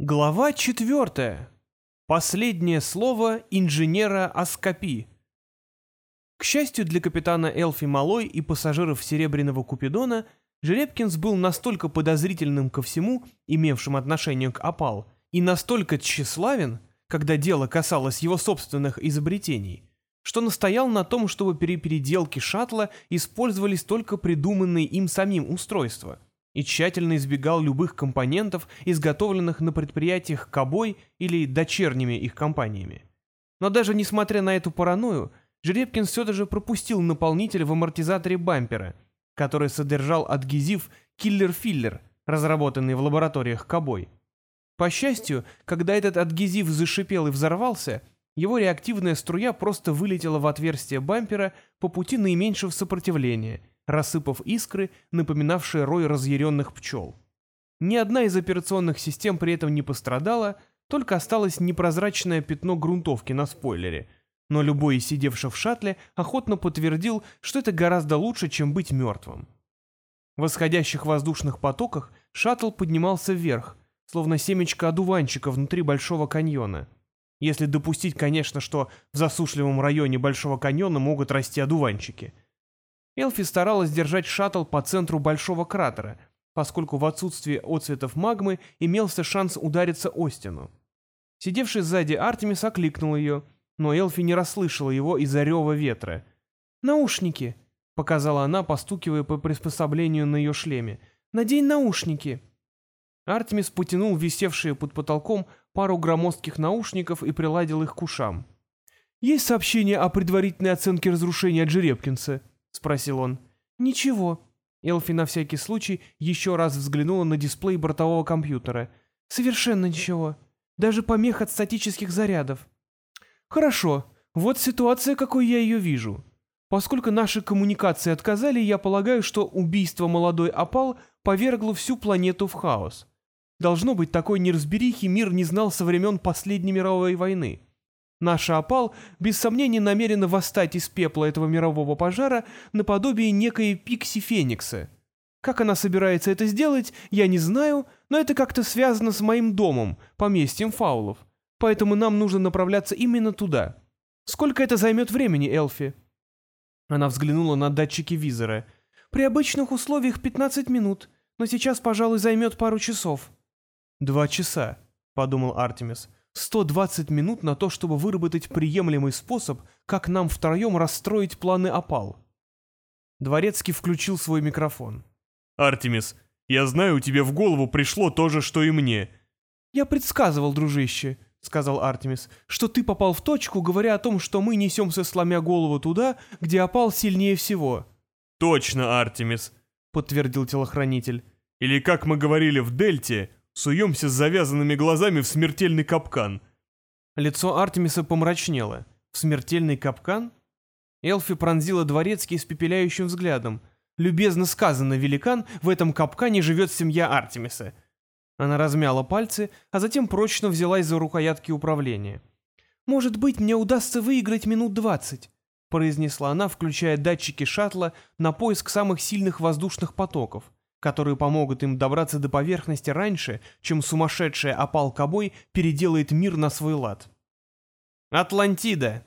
Глава четвертая. Последнее слово инженера Аскопи. К счастью для капитана Элфи Малой и пассажиров Серебряного Купидона, Жеребкинс был настолько подозрительным ко всему, имевшим отношение к опал, и настолько тщеславен, когда дело касалось его собственных изобретений, что настоял на том, чтобы при переделке шаттла использовались только придуманные им самим устройства — и тщательно избегал любых компонентов, изготовленных на предприятиях Кобой или дочерними их компаниями. Но даже несмотря на эту паранойю, Жеребкин все же пропустил наполнитель в амортизаторе бампера, который содержал адгезив «Киллер-филлер», разработанный в лабораториях Кобой. По счастью, когда этот адгезив зашипел и взорвался, его реактивная струя просто вылетела в отверстие бампера по пути наименьшего сопротивления — рассыпав искры, напоминавшие рой разъяренных пчел. Ни одна из операционных систем при этом не пострадала, только осталось непрозрачное пятно грунтовки на спойлере, но любой из сидевших в шаттле охотно подтвердил, что это гораздо лучше, чем быть мертвым. В восходящих воздушных потоках шаттл поднимался вверх, словно семечко одуванчика внутри Большого каньона. Если допустить, конечно, что в засушливом районе Большого каньона могут расти одуванчики — Элфи старалась держать шаттл по центру большого кратера, поскольку в отсутствие отцветов магмы имелся шанс удариться о стену. Сидевший сзади Артемис окликнул ее, но Элфи не расслышала его из-за рева ветра. «Наушники!» — показала она, постукивая по приспособлению на ее шлеме. «Надень наушники!» Артемис потянул висевшие под потолком пару громоздких наушников и приладил их к ушам. «Есть сообщение о предварительной оценке разрушения от Жеребкинса?» — спросил он. «Ничего». Элфи на всякий случай еще раз взглянула на дисплей бортового компьютера. «Совершенно ничего. Даже помех от статических зарядов». «Хорошо. Вот ситуация, какой я ее вижу. Поскольку наши коммуникации отказали, я полагаю, что убийство молодой опал повергло всю планету в хаос. Должно быть, такой неразберихи мир не знал со времен последней мировой войны. Наша опал, без сомнения, намерена восстать из пепла этого мирового пожара наподобие некой Пикси Феникса. Как она собирается это сделать, я не знаю, но это как-то связано с моим домом, поместьем фаулов. Поэтому нам нужно направляться именно туда. Сколько это займет времени, Элфи?» Она взглянула на датчики визора. «При обычных условиях 15 минут, но сейчас, пожалуй, займет пару часов». «Два часа», — подумал Артемис. 120 минут на то, чтобы выработать приемлемый способ, как нам втроем расстроить планы опал. Дворецкий включил свой микрофон. «Артемис, я знаю, тебе в голову пришло то же, что и мне». «Я предсказывал, дружище», — сказал Артемис, «что ты попал в точку, говоря о том, что мы несемся, сломя голову туда, где опал сильнее всего». «Точно, Артемис», — подтвердил телохранитель. «Или, как мы говорили в Дельте, Суемся с завязанными глазами в смертельный капкан. Лицо Артемиса помрачнело. В смертельный капкан? Элфи пронзила дворецкий испепеляющим взглядом. Любезно сказано, великан, в этом капкане живет семья Артемиса. Она размяла пальцы, а затем прочно взялась за рукоятки управления. «Может быть, мне удастся выиграть минут двадцать», — произнесла она, включая датчики шаттла на поиск самых сильных воздушных потоков которые помогут им добраться до поверхности раньше, чем сумасшедшая опал Кобой переделает мир на свой лад. Атлантида.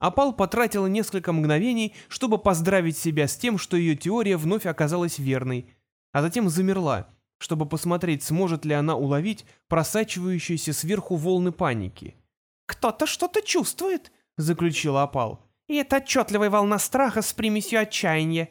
Опал потратила несколько мгновений, чтобы поздравить себя с тем, что ее теория вновь оказалась верной, а затем замерла, чтобы посмотреть, сможет ли она уловить просачивающиеся сверху волны паники. «Кто-то что-то чувствует», — заключила Опал. «И это отчетливая волна страха с примесью отчаяния.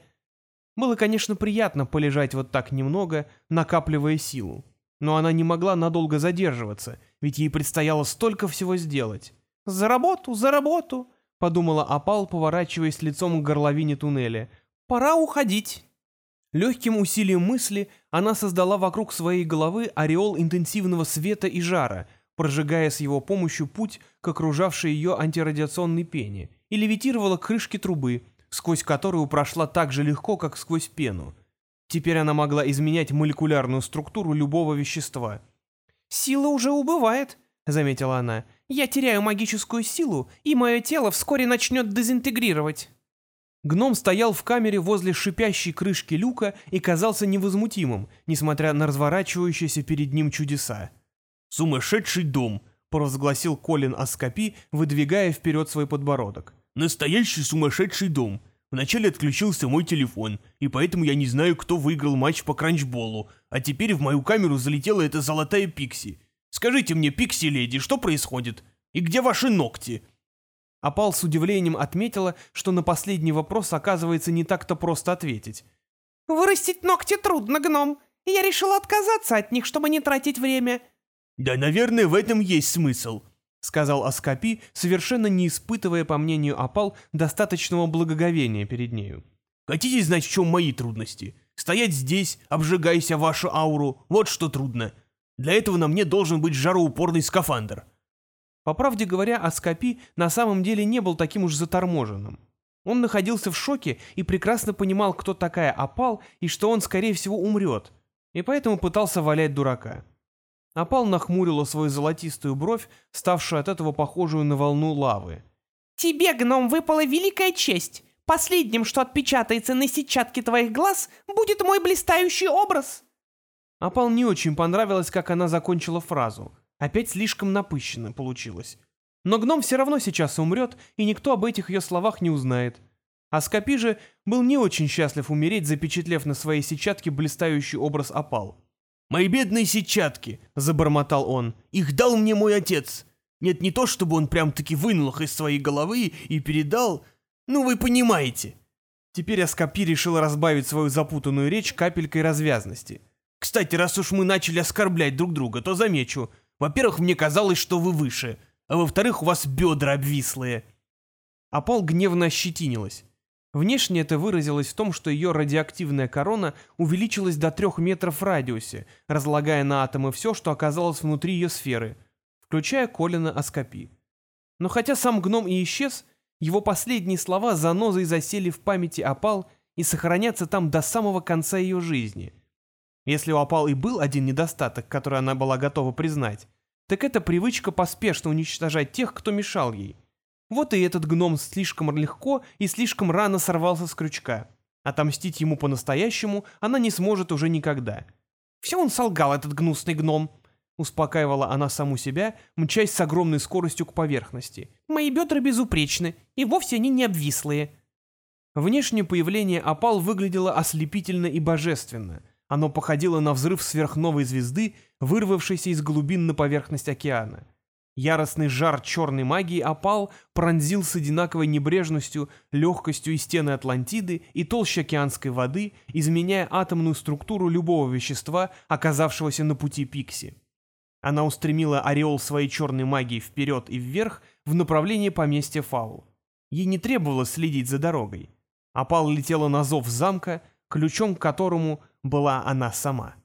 Было, конечно, приятно полежать вот так немного, накапливая силу. Но она не могла надолго задерживаться, ведь ей предстояло столько всего сделать. «За работу, за работу!» — подумала Апал, поворачиваясь лицом к горловине туннеля. «Пора уходить!» Легким усилием мысли она создала вокруг своей головы ореол интенсивного света и жара, прожигая с его помощью путь к окружавшей ее антирадиационной пене, и левитировала к трубы, сквозь которую прошла так же легко, как сквозь пену. Теперь она могла изменять молекулярную структуру любого вещества. «Сила уже убывает», — заметила она. «Я теряю магическую силу, и мое тело вскоре начнет дезинтегрировать». Гном стоял в камере возле шипящей крышки люка и казался невозмутимым, несмотря на разворачивающиеся перед ним чудеса. «Сумасшедший дом», — провозгласил Колин Аскопи, выдвигая вперед свой подбородок. «Настоящий сумасшедший дом. Вначале отключился мой телефон, и поэтому я не знаю, кто выиграл матч по кранчболу, а теперь в мою камеру залетела эта золотая пикси. Скажите мне, пикси-леди, что происходит? И где ваши ногти?» Апал с удивлением отметила, что на последний вопрос оказывается не так-то просто ответить. «Вырастить ногти трудно, гном, я решила отказаться от них, чтобы не тратить время». «Да, наверное, в этом есть смысл», — сказал Аскопи, совершенно не испытывая, по мнению Апал, достаточного благоговения перед нею. «Хотите знать, в чем мои трудности? Стоять здесь, обжигайся вашу ауру, вот что трудно. Для этого на мне должен быть жароупорный скафандр». По правде говоря, Аскопи на самом деле не был таким уж заторможенным. Он находился в шоке и прекрасно понимал, кто такая Апал и что он, скорее всего, умрет, и поэтому пытался валять дурака. Опал нахмурила свою золотистую бровь, ставшую от этого похожую на волну лавы. «Тебе, гном, выпала великая честь. Последним, что отпечатается на сетчатке твоих глаз, будет мой блистающий образ». Опал не очень понравилось, как она закончила фразу. Опять слишком напыщенно получилось. Но гном все равно сейчас умрет, и никто об этих ее словах не узнает. А Скопи же был не очень счастлив умереть, запечатлев на своей сетчатке блистающий образ опал. «Мои бедные сетчатки!» — забормотал он. «Их дал мне мой отец. Нет, не то, чтобы он прям-таки вынул их из своей головы и передал. Ну, вы понимаете». Теперь Аскопи решил разбавить свою запутанную речь капелькой развязности. «Кстати, раз уж мы начали оскорблять друг друга, то замечу. Во-первых, мне казалось, что вы выше, а во-вторых, у вас бедра обвислые». А Пол гневно ощетинилась. Внешне это выразилось в том, что ее радиоактивная корона увеличилась до трех метров в радиусе, разлагая на атомы все, что оказалось внутри ее сферы, включая Колина Аскопи. Но хотя сам гном и исчез, его последние слова занозой засели в памяти опал и сохранятся там до самого конца ее жизни. Если у опал и был один недостаток, который она была готова признать, так это привычка поспешно уничтожать тех, кто мешал ей. Вот и этот гном слишком легко и слишком рано сорвался с крючка. Отомстить ему по-настоящему она не сможет уже никогда. «Все он солгал, этот гнусный гном», — успокаивала она саму себя, мчась с огромной скоростью к поверхности. «Мои бедра безупречны, и вовсе они не обвислые». Внешнее появление опал выглядело ослепительно и божественно. Оно походило на взрыв сверхновой звезды, вырвавшейся из глубин на поверхность океана. Яростный жар черной магии опал, пронзил с одинаковой небрежностью, легкостью и стены Атлантиды и толща океанской воды, изменяя атомную структуру любого вещества, оказавшегося на пути Пикси. Она устремила ореол своей черной магии вперед и вверх в направлении поместья Фаул. Ей не требовалось следить за дорогой. Опал летела на зов замка, ключом к которому была она сама.